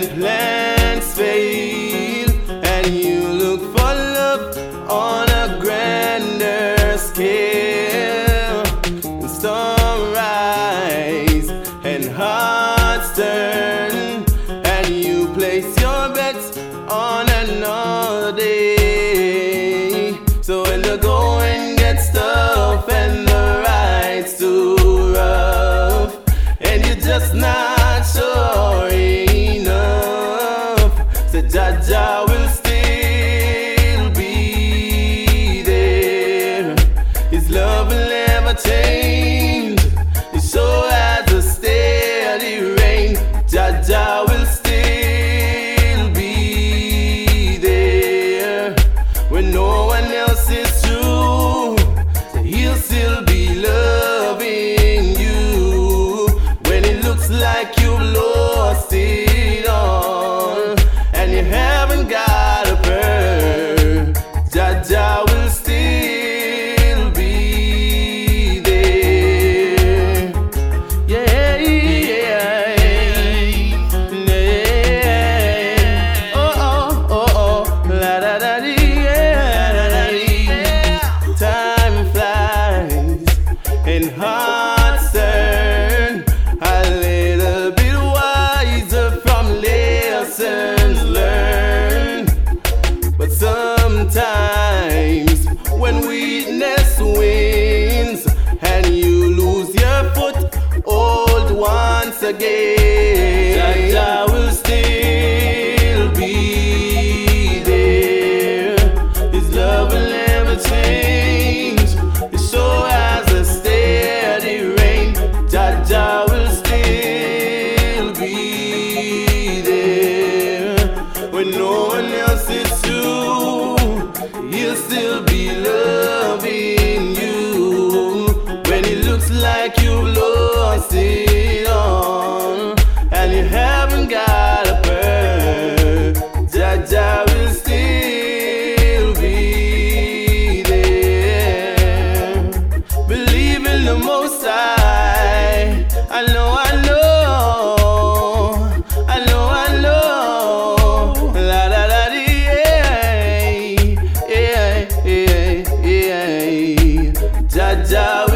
and plans fail, and you look for love on a grander scale. Storm rise and hearts turn, and you place your bets on another day. So when the going gets tough and the ride's too rough, and you're just not Jah Jah will still sometimes when weakness wins and you lose your foot, hold once again. Looks like you've lost it all and you haven't got a bird. Jah Jah will still be there. Believe in the Most High. I know, I know, I know, I know. La da da dee, yeah, yeah, yeah, yeah. Jah Jah